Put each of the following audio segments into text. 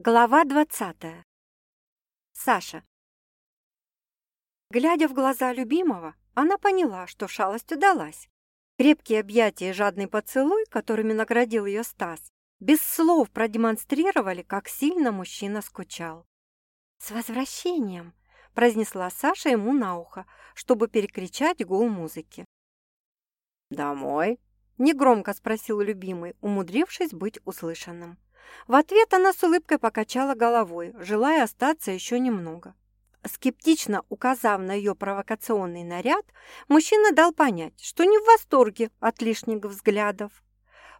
Глава двадцатая. Саша. Глядя в глаза любимого, она поняла, что шалость удалась. Крепкие объятия и жадный поцелуй, которыми наградил ее Стас, без слов продемонстрировали, как сильно мужчина скучал. «С возвращением!» – произнесла Саша ему на ухо, чтобы перекричать гул музыки. «Домой?» – негромко спросил любимый, умудрившись быть услышанным. В ответ она с улыбкой покачала головой, желая остаться еще немного. Скептично указав на ее провокационный наряд, мужчина дал понять, что не в восторге от лишних взглядов.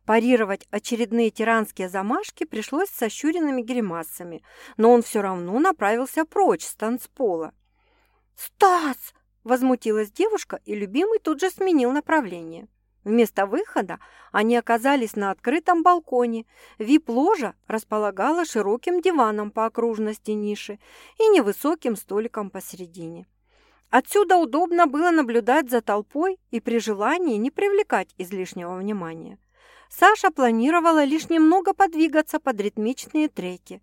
Парировать очередные тиранские замашки пришлось с ощуренными гримасами, но он все равно направился прочь с танцпола. «Стас!» – возмутилась девушка, и любимый тут же сменил направление. Вместо выхода они оказались на открытом балконе. Вип-ложа располагала широким диваном по окружности ниши и невысоким столиком посередине. Отсюда удобно было наблюдать за толпой и при желании не привлекать излишнего внимания. Саша планировала лишь немного подвигаться под ритмичные треки,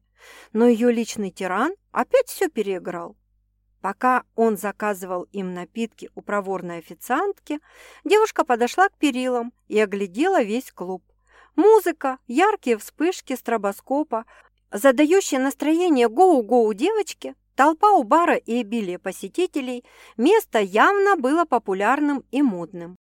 но ее личный тиран опять все переиграл. Пока он заказывал им напитки у проворной официантки, девушка подошла к перилам и оглядела весь клуб. Музыка, яркие вспышки стробоскопа, задающие настроение гоу-гоу девочки, толпа у бара и обилие посетителей, место явно было популярным и модным.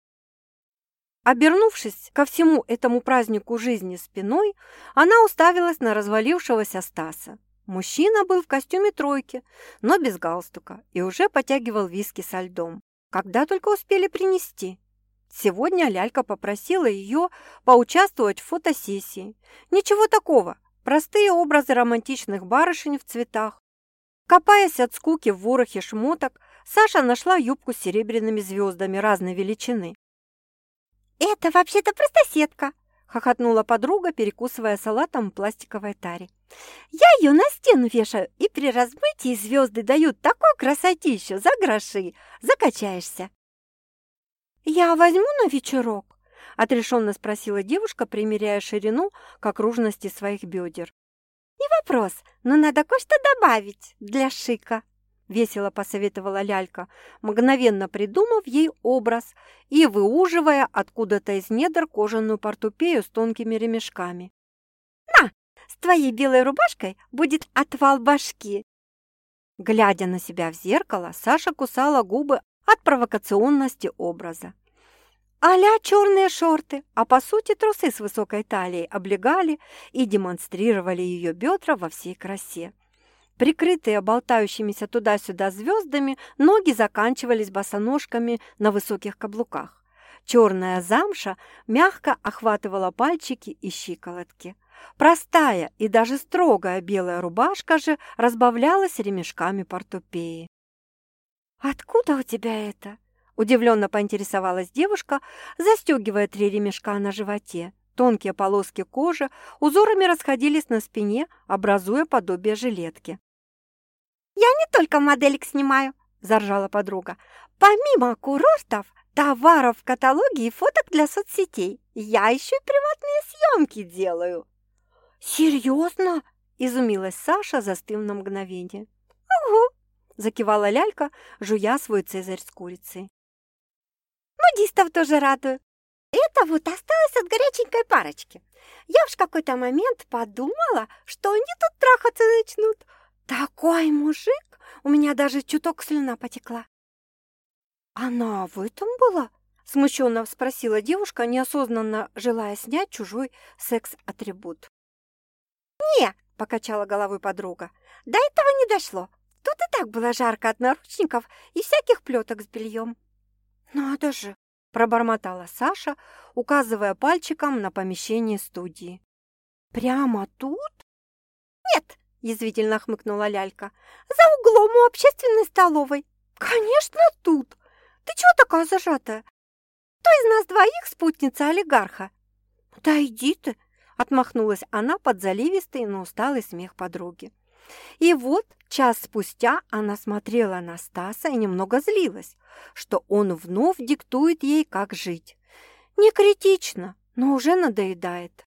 Обернувшись ко всему этому празднику жизни спиной, она уставилась на развалившегося Стаса. Мужчина был в костюме тройки, но без галстука, и уже потягивал виски со льдом. Когда только успели принести. Сегодня Лялька попросила ее поучаствовать в фотосессии. Ничего такого, простые образы романтичных барышень в цветах. Копаясь от скуки в ворохе шмоток, Саша нашла юбку с серебряными звездами разной величины. «Это вообще-то просто сетка!» Хохотнула подруга, перекусывая салатом в пластиковой таре. «Я ее на стену вешаю, и при размытии звезды дают такую красотищу за гроши, закачаешься». «Я возьму на вечерок?» – отрешенно спросила девушка, примеряя ширину к окружности своих бедер. «Не вопрос, но надо кое-что добавить для шика» весело посоветовала лялька, мгновенно придумав ей образ и выуживая откуда-то из недр кожаную портупею с тонкими ремешками. «На, с твоей белой рубашкой будет отвал башки!» Глядя на себя в зеркало, Саша кусала губы от провокационности образа. а черные шорты, а по сути трусы с высокой талией облегали и демонстрировали ее бедра во всей красе. Прикрытые болтающимися туда-сюда звездами, ноги заканчивались босоножками на высоких каблуках. Черная замша мягко охватывала пальчики и щиколотки. Простая и даже строгая белая рубашка же разбавлялась ремешками портупеи. «Откуда у тебя это?» – удивленно поинтересовалась девушка, застегивая три ремешка на животе. Тонкие полоски кожи узорами расходились на спине, образуя подобие жилетки. «Я не только моделек снимаю», – заржала подруга. «Помимо курортов, товаров в каталоге и фоток для соцсетей, я еще и приватные съемки делаю». «Серьезно?» – изумилась Саша, застыв на мгновение. «Угу», – закивала лялька, жуя свой цезарь с курицей. «Нудистов тоже радую. Это вот осталось от горяченькой парочки. Я уж какой-то момент подумала, что они тут трахаться начнут. Такой мужик! У меня даже чуток слюна потекла. Она в этом была? Смущенно спросила девушка, неосознанно желая снять чужой секс-атрибут. «Не!» – покачала головой подруга. «До этого не дошло. Тут и так было жарко от наручников и всяких плеток с бельем». «Надо же!» – пробормотала Саша, указывая пальчиком на помещение студии. «Прямо тут?» «Нет, язвительно хмыкнула лялька. «За углом у общественной столовой». «Конечно, тут! Ты чего такая зажатая? Кто из нас двоих спутница олигарха?» «Да иди ты!» – отмахнулась она под заливистый, но усталый смех подруги. И вот час спустя она смотрела на Стаса и немного злилась, что он вновь диктует ей, как жить. Не критично, но уже надоедает.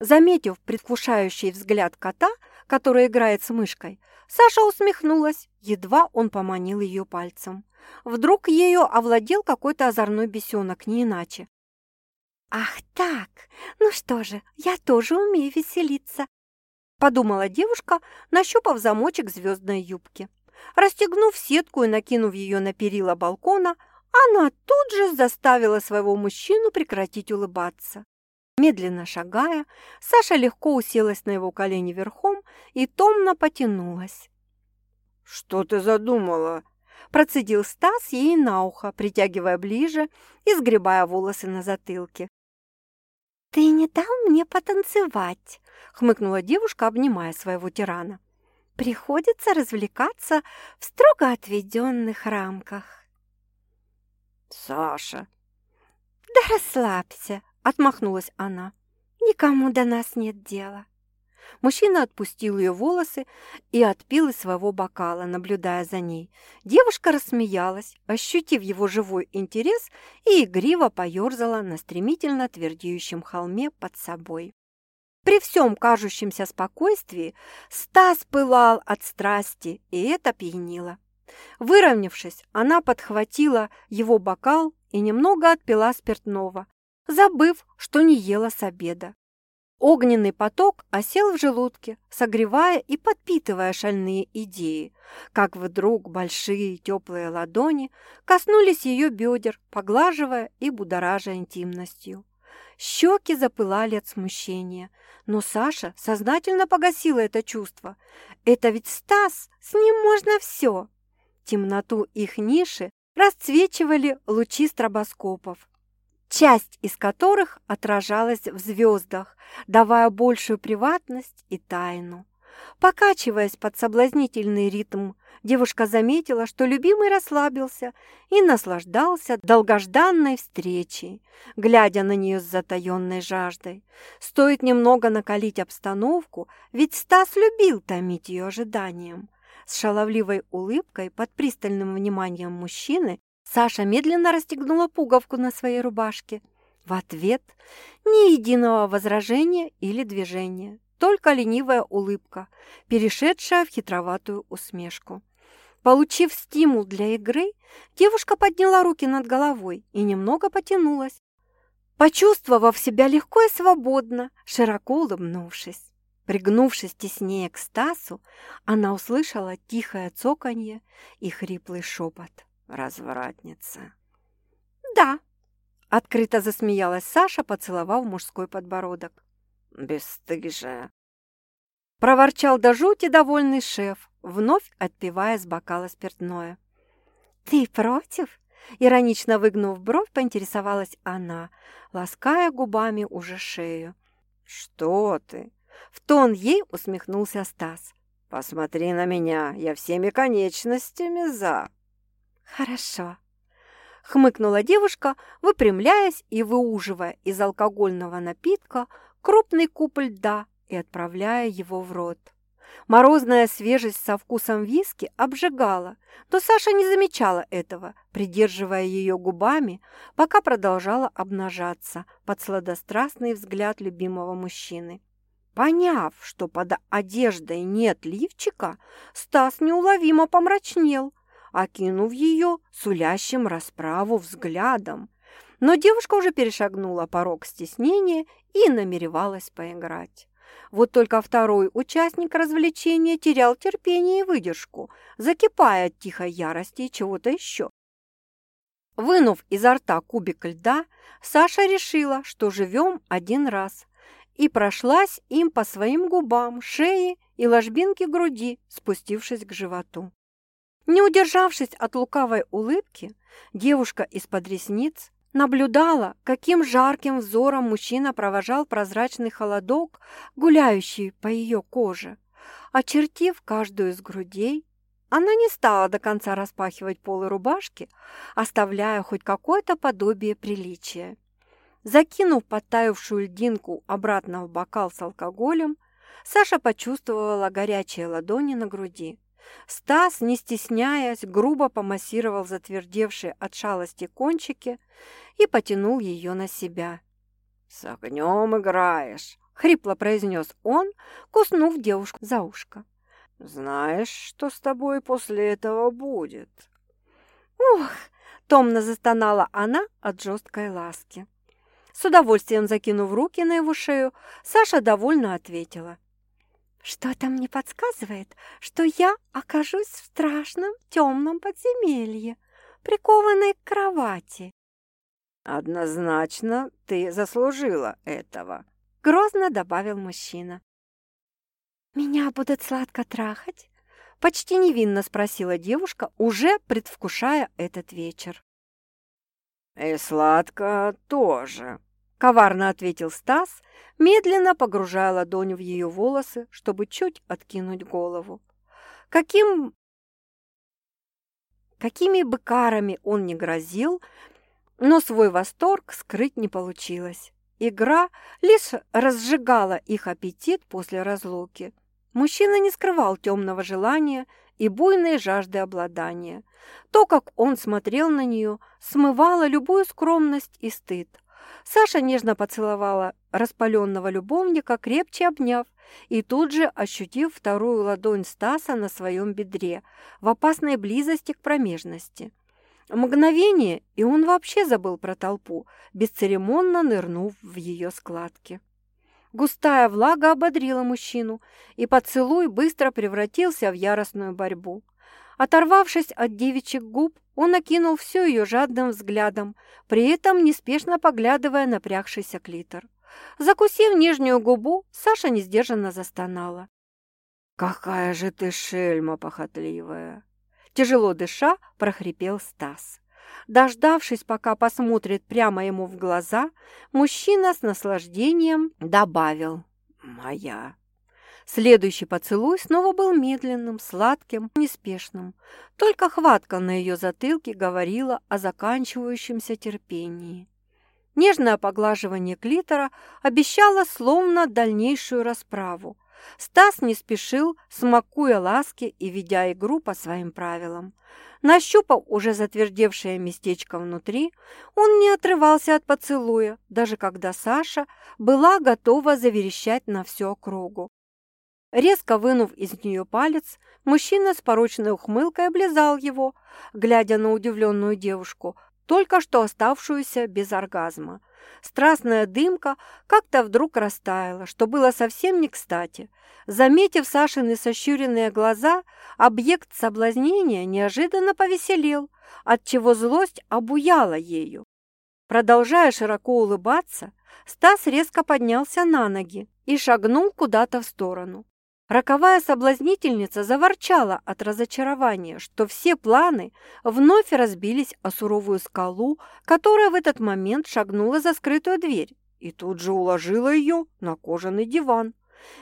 Заметив предвкушающий взгляд кота, который играет с мышкой. Саша усмехнулась, едва он поманил ее пальцем. Вдруг ею овладел какой-то озорной бесенок, не иначе. «Ах так! Ну что же, я тоже умею веселиться!» Подумала девушка, нащупав замочек звездной юбки. Расстегнув сетку и накинув ее на перила балкона, она тут же заставила своего мужчину прекратить улыбаться. Медленно шагая, Саша легко уселась на его колени верхом и томно потянулась. «Что ты задумала?» Процедил Стас ей на ухо, притягивая ближе и сгребая волосы на затылке. «Ты не дал мне потанцевать», — хмыкнула девушка, обнимая своего тирана. «Приходится развлекаться в строго отведенных рамках». «Саша!» «Да расслабься!» — отмахнулась она. «Никому до нас нет дела». Мужчина отпустил ее волосы и отпил из своего бокала, наблюдая за ней. Девушка рассмеялась, ощутив его живой интерес, и игриво поерзала на стремительно твердеющем холме под собой. При всем кажущемся спокойствии Стас пылал от страсти, и это пьянило. Выровнявшись, она подхватила его бокал и немного отпила спиртного, забыв, что не ела с обеда. Огненный поток осел в желудке, согревая и подпитывая шальные идеи, как вдруг большие теплые ладони коснулись ее бедер, поглаживая и будоража интимностью. Щеки запылали от смущения, но Саша сознательно погасила это чувство. Это ведь Стас, с ним можно все. Темноту их ниши расцвечивали лучи стробоскопов, часть из которых отражалась в звездах, давая большую приватность и тайну. Покачиваясь под соблазнительный ритм, девушка заметила, что любимый расслабился и наслаждался долгожданной встречей, глядя на нее с затаенной жаждой. Стоит немного накалить обстановку, ведь Стас любил томить ее ожиданием. С шаловливой улыбкой под пристальным вниманием мужчины Саша медленно расстегнула пуговку на своей рубашке. В ответ ни единого возражения или движения, только ленивая улыбка, перешедшая в хитроватую усмешку. Получив стимул для игры, девушка подняла руки над головой и немного потянулась, почувствовав себя легко и свободно, широко улыбнувшись. Пригнувшись теснее к Стасу, она услышала тихое цоканье и хриплый шепот развратница. «Да», — открыто засмеялась Саша, поцеловав мужской подбородок. «Бесстыжая!» Проворчал до жути довольный шеф, вновь отпивая с бокала спиртное. «Ты против?» Иронично выгнув бровь, поинтересовалась она, лаская губами уже шею. «Что ты?» В тон ей усмехнулся Стас. «Посмотри на меня, я всеми конечностями за». «Хорошо», — хмыкнула девушка, выпрямляясь и выуживая из алкогольного напитка крупный куб льда и отправляя его в рот. Морозная свежесть со вкусом виски обжигала, но Саша не замечала этого, придерживая ее губами, пока продолжала обнажаться под сладострастный взгляд любимого мужчины. Поняв, что под одеждой нет лифчика, Стас неуловимо помрачнел, окинув ее сулящим расправу взглядом. Но девушка уже перешагнула порог стеснения и намеревалась поиграть. Вот только второй участник развлечения терял терпение и выдержку, закипая от тихой ярости и чего-то еще. Вынув изо рта кубик льда, Саша решила, что живем один раз, и прошлась им по своим губам, шее и ложбинке груди, спустившись к животу. Не удержавшись от лукавой улыбки, девушка из-под ресниц наблюдала, каким жарким взором мужчина провожал прозрачный холодок, гуляющий по ее коже. Очертив каждую из грудей, она не стала до конца распахивать полы рубашки, оставляя хоть какое-то подобие приличия. Закинув подтаявшую льдинку обратно в бокал с алкоголем, Саша почувствовала горячие ладони на груди. Стас, не стесняясь, грубо помассировал затвердевшие от шалости кончики и потянул ее на себя. «С огнем играешь!» — хрипло произнес он, куснув девушку за ушко. «Знаешь, что с тобой после этого будет?» «Ух!» – томно застонала она от жесткой ласки. С удовольствием закинув руки на его шею, Саша довольно ответила. «Что-то мне подсказывает, что я окажусь в страшном темном подземелье, прикованной к кровати». «Однозначно ты заслужила этого», — грозно добавил мужчина. «Меня будут сладко трахать?» — почти невинно спросила девушка, уже предвкушая этот вечер. «И сладко тоже», — коварно ответил Стас, медленно погружая ладонь в ее волосы, чтобы чуть откинуть голову. Каким... Какими бы карами он ни грозил, но свой восторг скрыть не получилось. Игра лишь разжигала их аппетит после разлуки. Мужчина не скрывал темного желания и буйной жажды обладания. То, как он смотрел на нее, смывало любую скромность и стыд. Саша нежно поцеловала распаленного любовника, крепче обняв, и тут же ощутив вторую ладонь Стаса на своем бедре, в опасной близости к промежности. Мгновение, и он вообще забыл про толпу, бесцеремонно нырнув в ее складки. Густая влага ободрила мужчину, и поцелуй быстро превратился в яростную борьбу. Оторвавшись от девичьих губ, он окинул всю ее жадным взглядом, при этом неспешно поглядывая на прягшийся клитор. Закусив нижнюю губу, Саша несдержанно застонала. «Какая же ты шельма похотливая!» Тяжело дыша, прохрипел Стас. Дождавшись, пока посмотрит прямо ему в глаза, мужчина с наслаждением добавил «Моя». Следующий поцелуй снова был медленным, сладким, неспешным. Только хватка на ее затылке говорила о заканчивающемся терпении. Нежное поглаживание клитора обещало словно дальнейшую расправу. Стас не спешил, смакуя ласки и ведя игру по своим правилам. Нащупав уже затвердевшее местечко внутри, он не отрывался от поцелуя, даже когда Саша была готова заверещать на всю округу. Резко вынув из нее палец, мужчина с порочной ухмылкой облизал его, глядя на удивленную девушку, только что оставшуюся без оргазма. Страстная дымка как-то вдруг растаяла, что было совсем не кстати. Заметив Сашины сощуренные глаза, объект соблазнения неожиданно повеселел, отчего злость обуяла ею. Продолжая широко улыбаться, Стас резко поднялся на ноги и шагнул куда-то в сторону. Роковая соблазнительница заворчала от разочарования, что все планы вновь разбились о суровую скалу, которая в этот момент шагнула за скрытую дверь и тут же уложила ее на кожаный диван.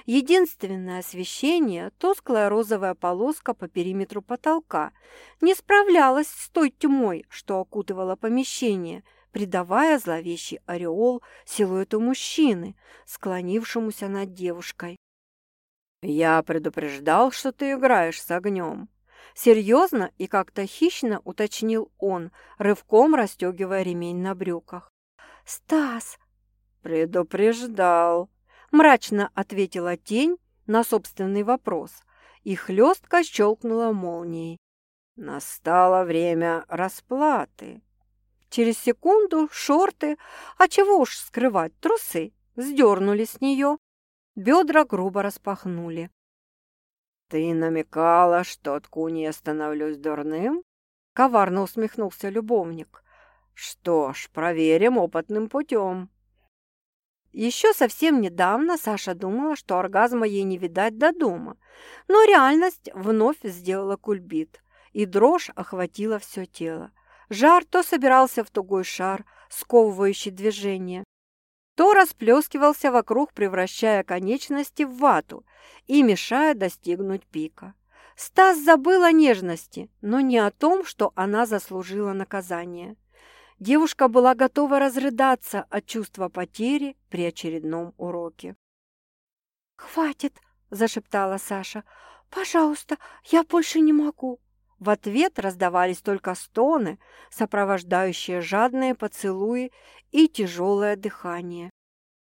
Единственное освещение, тусклая розовая полоска по периметру потолка, не справлялась с той тьмой, что окутывала помещение, придавая зловещий ореол силуэту мужчины, склонившемуся над девушкой. «Я предупреждал, что ты играешь с огнем». Серьезно и как-то хищно уточнил он, рывком расстегивая ремень на брюках. «Стас!» «Предупреждал!» Мрачно ответила тень на собственный вопрос и хлестко щелкнула молнией. «Настало время расплаты!» Через секунду шорты, а чего уж скрывать, трусы, сдернули с нее, Бедра грубо распахнули. «Ты намекала, что от куни становлюсь дурным?» Коварно усмехнулся любовник. «Что ж, проверим опытным путем». Еще совсем недавно Саша думала, что оргазма ей не видать до дома, но реальность вновь сделала кульбит, и дрожь охватила все тело. Жар то собирался в тугой шар, сковывающий движение, то расплескивался вокруг, превращая конечности в вату и мешая достигнуть пика. Стас забыл о нежности, но не о том, что она заслужила наказание. Девушка была готова разрыдаться от чувства потери при очередном уроке. «Хватит!» – зашептала Саша. «Пожалуйста, я больше не могу!» В ответ раздавались только стоны, сопровождающие жадные поцелуи и тяжелое дыхание.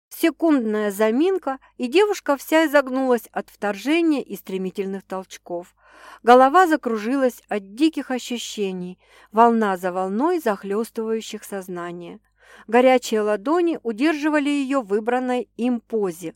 Секундная заминка, и девушка вся изогнулась от вторжения и стремительных толчков. Голова закружилась от диких ощущений, волна за волной захлестывающих сознание. Горячие ладони удерживали ее в выбранной им позе.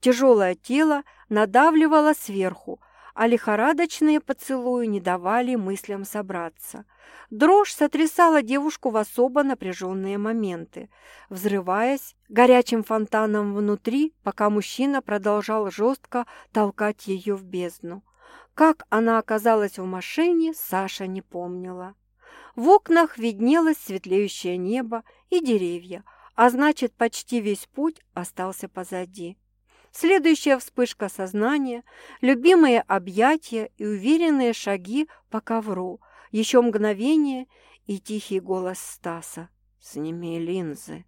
Тяжелое тело надавливало сверху, а лихорадочные поцелуи не давали мыслям собраться. Дрожь сотрясала девушку в особо напряженные моменты, взрываясь горячим фонтаном внутри, пока мужчина продолжал жестко толкать ее в бездну. Как она оказалась в машине, Саша не помнила. В окнах виднелось светлеющее небо и деревья, а значит, почти весь путь остался позади. Следующая вспышка сознания, любимые объятия и уверенные шаги по ковру, еще мгновение и тихий голос Стаса. «Сними линзы».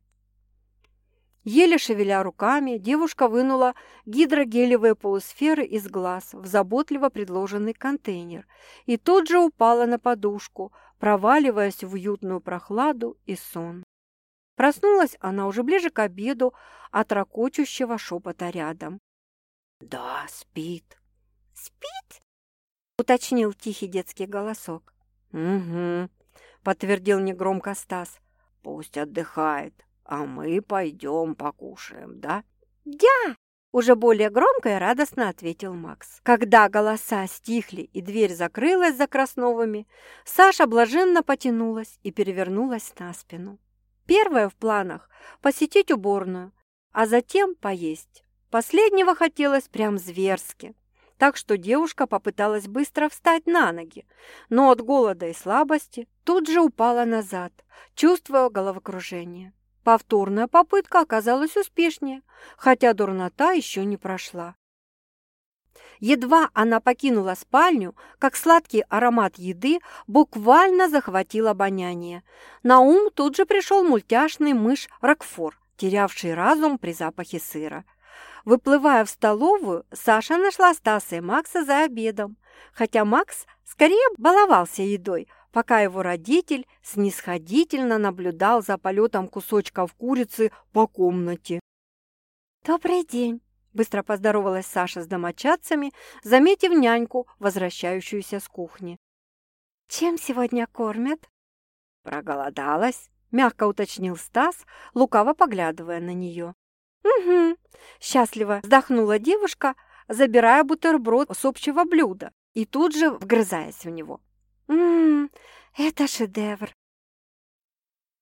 Еле шевеля руками, девушка вынула гидрогелевые полусферы из глаз в заботливо предложенный контейнер и тут же упала на подушку, проваливаясь в уютную прохладу и сон. Проснулась она уже ближе к обеду от ракочущего шепота рядом. «Да, спит». «Спит?» — уточнил тихий детский голосок. «Угу», — подтвердил негромко Стас. «Пусть отдыхает, а мы пойдем покушаем, да?» «Да!» — уже более громко и радостно ответил Макс. Когда голоса стихли и дверь закрылась за Красновыми, Саша блаженно потянулась и перевернулась на спину. Первое в планах – посетить уборную, а затем поесть. Последнего хотелось прям зверски. Так что девушка попыталась быстро встать на ноги, но от голода и слабости тут же упала назад, чувствуя головокружение. Повторная попытка оказалась успешнее, хотя дурнота еще не прошла. Едва она покинула спальню, как сладкий аромат еды буквально захватил обоняние. На ум тут же пришел мультяшный мышь Рокфор, терявший разум при запахе сыра. Выплывая в столовую, Саша нашла Стаса и Макса за обедом, хотя Макс скорее баловался едой, пока его родитель снисходительно наблюдал за полетом кусочков курицы по комнате. «Добрый день!» Быстро поздоровалась Саша с домочадцами, заметив няньку, возвращающуюся с кухни. «Чем сегодня кормят?» «Проголодалась?» – мягко уточнил Стас, лукаво поглядывая на нее. «Угу», – счастливо вздохнула девушка, забирая бутерброд с общего блюда и тут же вгрызаясь в него. «Ммм, это шедевр!»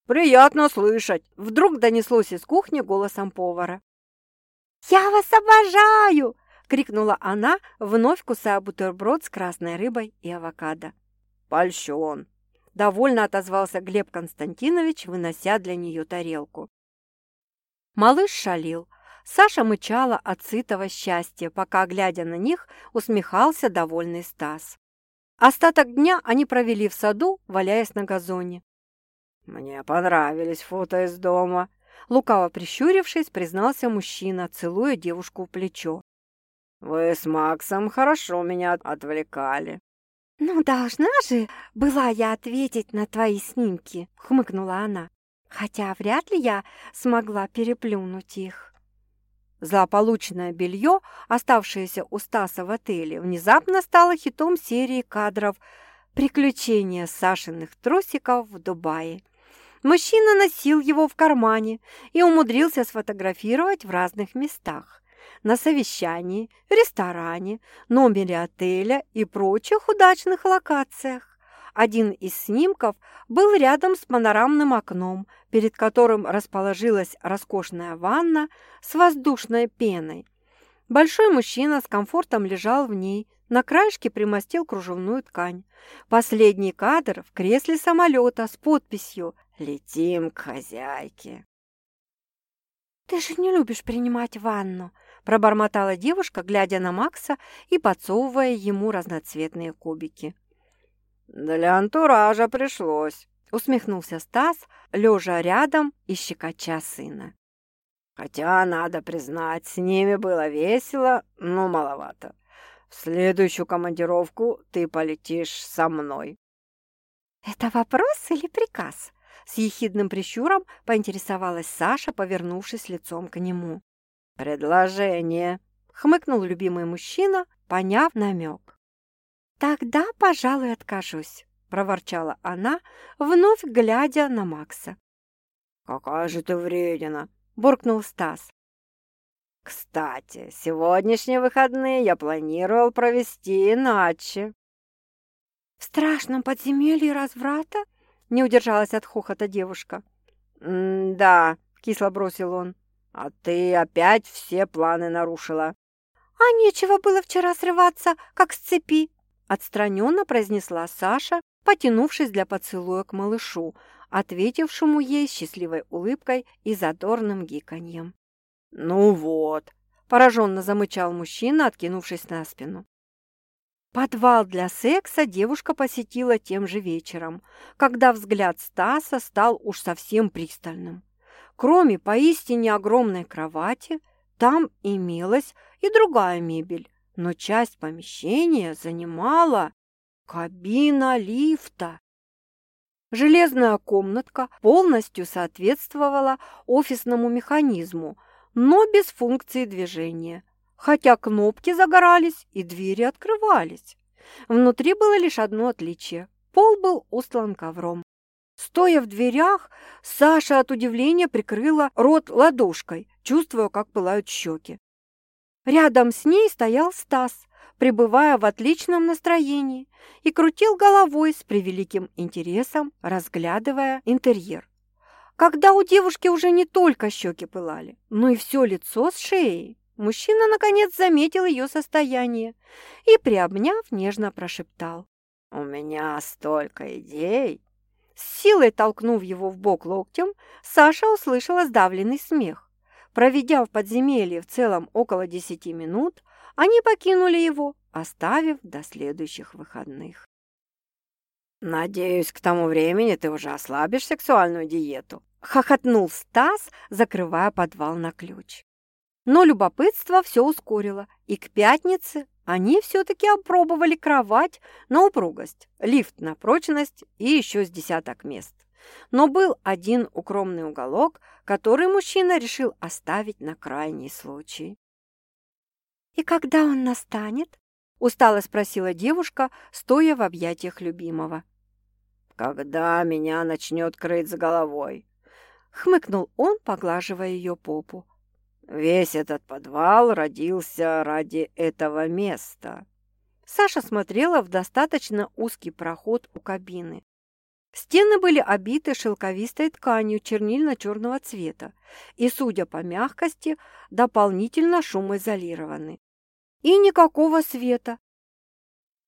«Приятно слышать!» – вдруг донеслось из кухни голосом повара. «Я вас обожаю!» – крикнула она, вновь кусая бутерброд с красной рыбой и авокадо. «Польщен!» – довольно отозвался Глеб Константинович, вынося для нее тарелку. Малыш шалил. Саша мычала от сытого счастья, пока, глядя на них, усмехался довольный Стас. Остаток дня они провели в саду, валяясь на газоне. «Мне понравились фото из дома», Лукаво прищурившись, признался мужчина, целуя девушку в плечо. «Вы с Максом хорошо меня отвлекали». «Ну, должна же была я ответить на твои снимки», — хмыкнула она. «Хотя вряд ли я смогла переплюнуть их». Злополучное белье, оставшееся у Стаса в отеле, внезапно стало хитом серии кадров «Приключения Сашиных трусиков в Дубае». Мужчина носил его в кармане и умудрился сфотографировать в разных местах. На совещании, ресторане, номере отеля и прочих удачных локациях. Один из снимков был рядом с панорамным окном, перед которым расположилась роскошная ванна с воздушной пеной. Большой мужчина с комфортом лежал в ней, на краешке примостил кружевную ткань. Последний кадр в кресле самолета с подписью Летим к хозяйке. «Ты же не любишь принимать ванну», – пробормотала девушка, глядя на Макса и подсовывая ему разноцветные кубики. «Для антуража пришлось», – усмехнулся Стас, лежа рядом и щекоча сына. «Хотя, надо признать, с ними было весело, но маловато. В следующую командировку ты полетишь со мной». «Это вопрос или приказ?» С ехидным прищуром поинтересовалась Саша, повернувшись лицом к нему. «Предложение!» — хмыкнул любимый мужчина, поняв намек. «Тогда, пожалуй, откажусь», — проворчала она, вновь глядя на Макса. «Какая же ты вредина!» — буркнул Стас. «Кстати, сегодняшние выходные я планировал провести иначе». «В страшном подземелье разврата?» — не удержалась от хохота девушка. «Да», — кисло бросил он, — «а ты опять все планы нарушила». «А нечего было вчера срываться, как с цепи», — отстраненно произнесла Саша, потянувшись для поцелуя к малышу, ответившему ей счастливой улыбкой и задорным гиканьем. «Ну вот», – пораженно замычал мужчина, откинувшись на спину. Подвал для секса девушка посетила тем же вечером, когда взгляд Стаса стал уж совсем пристальным. Кроме поистине огромной кровати, там имелась и другая мебель, но часть помещения занимала кабина лифта. Железная комнатка полностью соответствовала офисному механизму, но без функции движения, хотя кнопки загорались и двери открывались. Внутри было лишь одно отличие – пол был устлан ковром. Стоя в дверях, Саша от удивления прикрыла рот ладошкой, чувствуя, как пылают щеки. Рядом с ней стоял Стас, пребывая в отличном настроении, и крутил головой с превеликим интересом, разглядывая интерьер когда у девушки уже не только щеки пылали, но и все лицо с шеей. Мужчина, наконец, заметил ее состояние и, приобняв, нежно прошептал. «У меня столько идей!» С силой толкнув его в бок локтем, Саша услышала сдавленный смех. Проведя в подземелье в целом около десяти минут, они покинули его, оставив до следующих выходных. «Надеюсь, к тому времени ты уже ослабишь сексуальную диету», Хохотнул Стас, закрывая подвал на ключ. Но любопытство все ускорило, и к пятнице они все-таки опробовали кровать на упругость, лифт на прочность и еще с десяток мест. Но был один укромный уголок, который мужчина решил оставить на крайний случай. «И когда он настанет?» – устало спросила девушка, стоя в объятиях любимого. «Когда меня начнет крыть с головой», хмыкнул он, поглаживая ее попу. «Весь этот подвал родился ради этого места». Саша смотрела в достаточно узкий проход у кабины. Стены были обиты шелковистой тканью чернильно-черного цвета и, судя по мягкости, дополнительно шумоизолированы. И никакого света.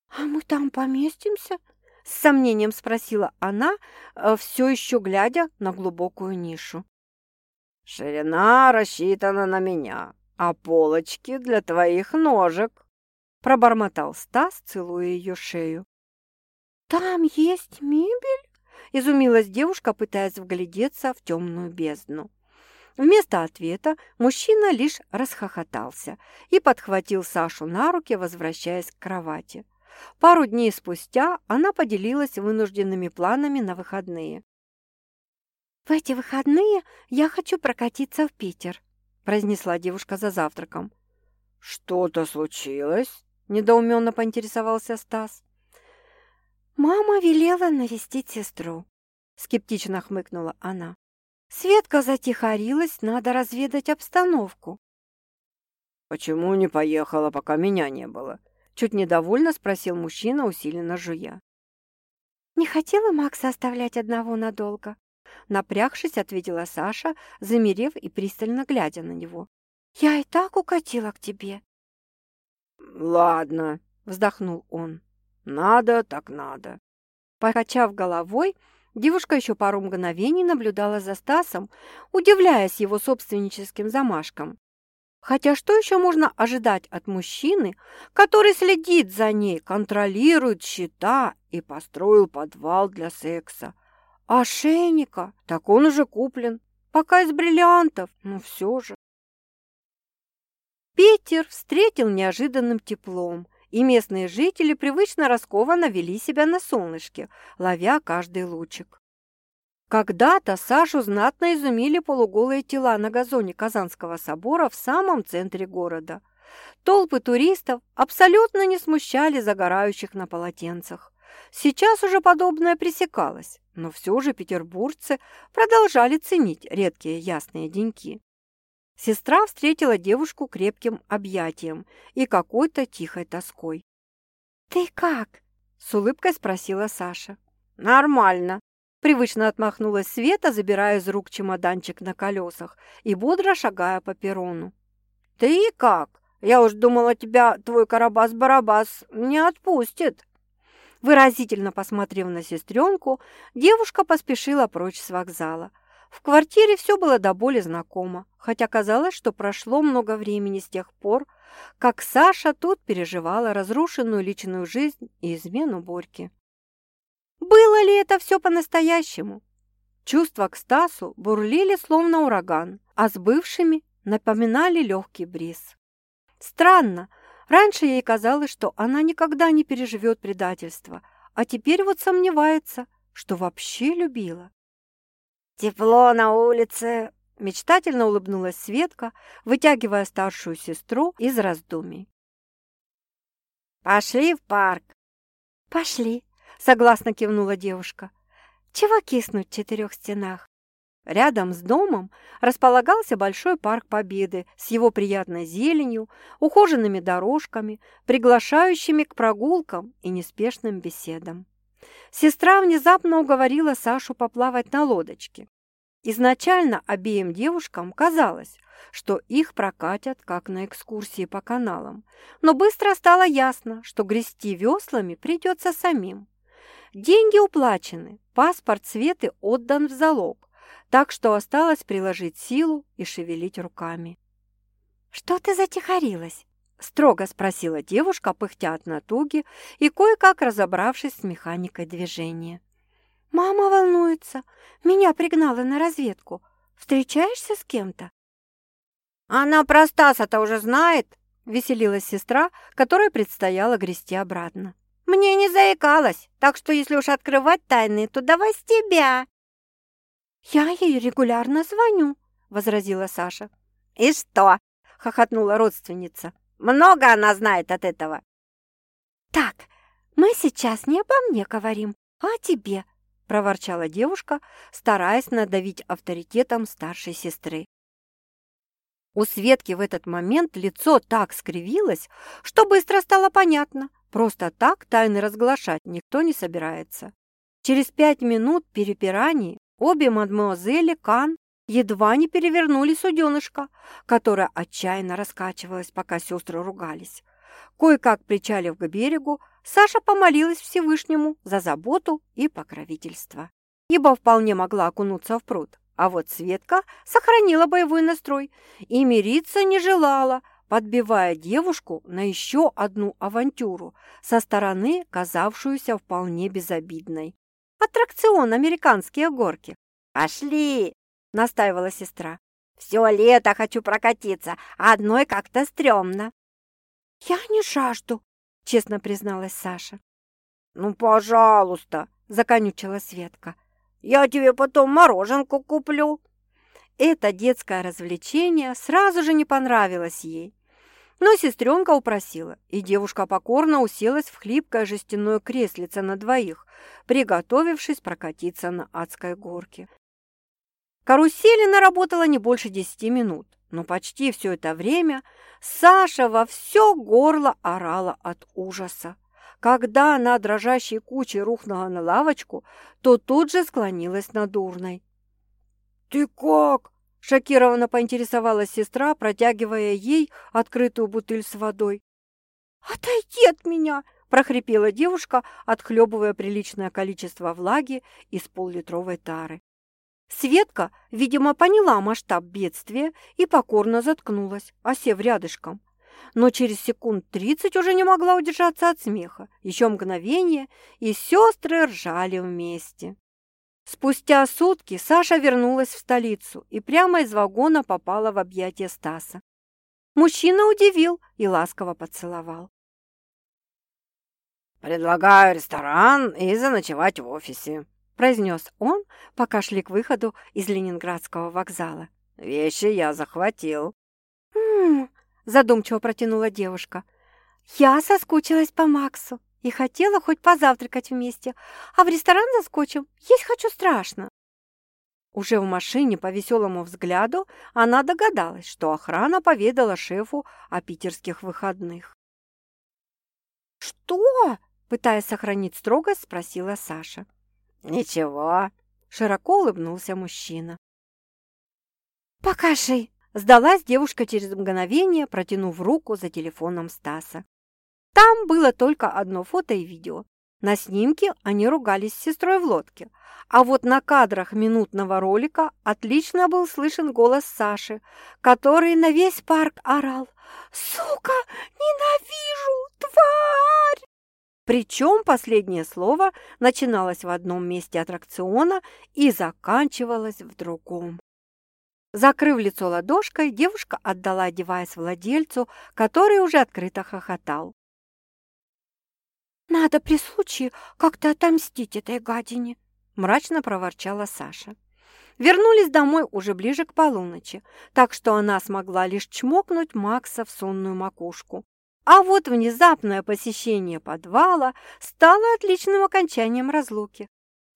«А мы там поместимся?» С сомнением спросила она, э, все еще глядя на глубокую нишу. «Ширина рассчитана на меня, а полочки для твоих ножек», пробормотал Стас, целуя ее шею. «Там есть мебель?» – изумилась девушка, пытаясь вглядеться в темную бездну. Вместо ответа мужчина лишь расхохотался и подхватил Сашу на руки, возвращаясь к кровати. Пару дней спустя она поделилась вынужденными планами на выходные. «В эти выходные я хочу прокатиться в Питер», произнесла девушка за завтраком. «Что-то случилось?» – недоуменно поинтересовался Стас. «Мама велела навестить сестру», – скептично хмыкнула она. «Светка затихарилась, надо разведать обстановку». «Почему не поехала, пока меня не было?» Чуть недовольно спросил мужчина, усиленно жуя. «Не хотела Макса оставлять одного надолго?» Напрягшись, ответила Саша, замерев и пристально глядя на него. «Я и так укатила к тебе». «Ладно», — вздохнул он. «Надо, так надо». Покачав головой, девушка еще пару мгновений наблюдала за Стасом, удивляясь его собственническим замашкам. Хотя что еще можно ожидать от мужчины, который следит за ней, контролирует счета и построил подвал для секса? А ошейника? Так он уже куплен. Пока из бриллиантов, но все же. Питер встретил неожиданным теплом, и местные жители привычно раскованно вели себя на солнышке, ловя каждый лучик. Когда-то Сашу знатно изумили полуголые тела на газоне Казанского собора в самом центре города. Толпы туристов абсолютно не смущали загорающих на полотенцах. Сейчас уже подобное пресекалось, но все же петербуржцы продолжали ценить редкие ясные деньки. Сестра встретила девушку крепким объятием и какой-то тихой тоской. «Ты как?» – с улыбкой спросила Саша. «Нормально», – привычно отмахнулась Света, забирая из рук чемоданчик на колесах и бодро шагая по перрону. «Ты как? Я уж думала, тебя твой Карабас-Барабас не отпустит». Выразительно посмотрев на сестренку, девушка поспешила прочь с вокзала. В квартире все было до боли знакомо, хотя казалось, что прошло много времени с тех пор, как Саша тут переживала разрушенную личную жизнь и измену Борьки. Было ли это все по-настоящему? Чувства к Стасу бурлили словно ураган, а с бывшими напоминали легкий бриз. Странно, Раньше ей казалось, что она никогда не переживет предательство, а теперь вот сомневается, что вообще любила. «Тепло на улице!» – мечтательно улыбнулась Светка, вытягивая старшую сестру из раздумий. «Пошли в парк!» «Пошли!» – согласно кивнула девушка. «Чего киснуть в четырех стенах?» Рядом с домом располагался большой парк Победы с его приятной зеленью, ухоженными дорожками, приглашающими к прогулкам и неспешным беседам. Сестра внезапно уговорила Сашу поплавать на лодочке. Изначально обеим девушкам казалось, что их прокатят как на экскурсии по каналам, но быстро стало ясно, что грести веслами придется самим. Деньги уплачены, паспорт Светы отдан в залог, так что осталось приложить силу и шевелить руками. «Что ты затихарилась?» – строго спросила девушка, пыхтя от натуги и кое-как разобравшись с механикой движения. «Мама волнуется. Меня пригнала на разведку. Встречаешься с кем-то?» «Она про Стаса-то уже знает?» – веселилась сестра, которой предстояло грести обратно. «Мне не заикалась, так что если уж открывать тайны, то давай с тебя!» «Я ей регулярно звоню», — возразила Саша. «И что?» — хохотнула родственница. «Много она знает от этого». «Так, мы сейчас не обо мне говорим, а о тебе», — проворчала девушка, стараясь надавить авторитетом старшей сестры. У Светки в этот момент лицо так скривилось, что быстро стало понятно. Просто так тайны разглашать никто не собирается. Через пять минут перепираний Обе мадмуазели Кан едва не перевернули суденышко, которое отчаянно раскачивалось, пока сестры ругались. Кое-как причалив к берегу, Саша помолилась Всевышнему за заботу и покровительство, ибо вполне могла окунуться в пруд. А вот Светка сохранила боевой настрой и мириться не желала, подбивая девушку на еще одну авантюру, со стороны казавшуюся вполне безобидной. Аттракцион «Американские горки». «Пошли!» – настаивала сестра. «Все лето хочу прокатиться, а одной как-то стрёмно». «Я не жажду», – честно призналась Саша. «Ну, пожалуйста», – законючила Светка. «Я тебе потом мороженку куплю». Это детское развлечение сразу же не понравилось ей. Но сестренка упросила, и девушка покорно уселась в хлипкое жестяное креслице на двоих, приготовившись прокатиться на адской горке. Каруселина работала не больше десяти минут, но почти все это время Саша во все горло орала от ужаса. Когда она дрожащей кучей рухнула на лавочку, то тут же склонилась над урной. «Ты как?» Шокированно поинтересовалась сестра, протягивая ей открытую бутыль с водой. «Отойди от меня!» – прохрипела девушка, отхлебывая приличное количество влаги из поллитровой тары. Светка, видимо, поняла масштаб бедствия и покорно заткнулась, осев рядышком. Но через секунд тридцать уже не могла удержаться от смеха. Еще мгновение, и сестры ржали вместе. Спустя сутки Саша вернулась в столицу и прямо из вагона попала в объятия Стаса. Мужчина удивил и ласково поцеловал. «Предлагаю ресторан и заночевать в офисе», произнес он, пока шли к выходу из Ленинградского вокзала. «Вещи я захватил». «М-м-м», задумчиво протянула девушка. «Я соскучилась по Максу и хотела хоть позавтракать вместе, а в ресторан заскочим, есть хочу страшно». Уже в машине по веселому взгляду она догадалась, что охрана поведала шефу о питерских выходных. «Что?» – пытаясь сохранить строгость, спросила Саша. «Ничего», – широко улыбнулся мужчина. «Покажи!» – сдалась девушка через мгновение, протянув руку за телефоном Стаса. Там было только одно фото и видео. На снимке они ругались с сестрой в лодке, а вот на кадрах минутного ролика отлично был слышен голос Саши, который на весь парк орал «Сука! Ненавижу! Тварь!» Причем последнее слово начиналось в одном месте аттракциона и заканчивалось в другом. Закрыв лицо ладошкой, девушка отдала девайс владельцу, который уже открыто хохотал. «Надо при случае как-то отомстить этой гадине», – мрачно проворчала Саша. Вернулись домой уже ближе к полуночи, так что она смогла лишь чмокнуть Макса в сонную макушку. А вот внезапное посещение подвала стало отличным окончанием разлуки.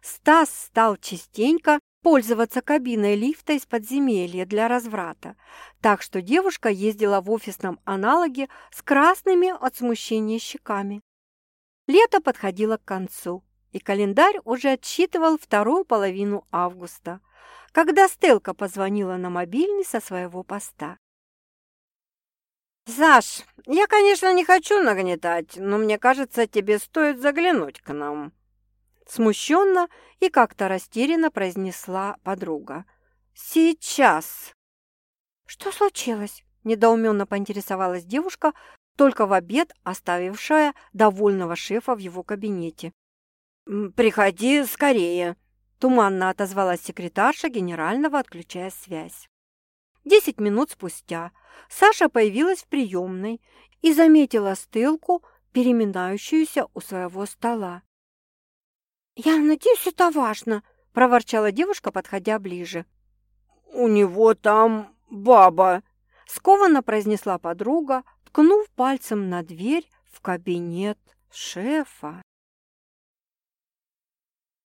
Стас стал частенько пользоваться кабиной лифта из подземелья для разврата, так что девушка ездила в офисном аналоге с красными от смущения щеками. Лето подходило к концу, и календарь уже отсчитывал вторую половину августа, когда Стелка позвонила на мобильный со своего поста. «Саш, я, конечно, не хочу нагнетать, но мне кажется, тебе стоит заглянуть к нам». Смущенно и как-то растерянно произнесла подруга. «Сейчас!» «Что случилось?» – недоуменно поинтересовалась девушка, только в обед оставившая довольного шефа в его кабинете. «Приходи скорее», – туманно отозвалась секретарша генерального, отключая связь. Десять минут спустя Саша появилась в приемной и заметила стылку, переминающуюся у своего стола. «Я надеюсь, это важно», – проворчала девушка, подходя ближе. «У него там баба», – скованно произнесла подруга, ткнув пальцем на дверь в кабинет шефа.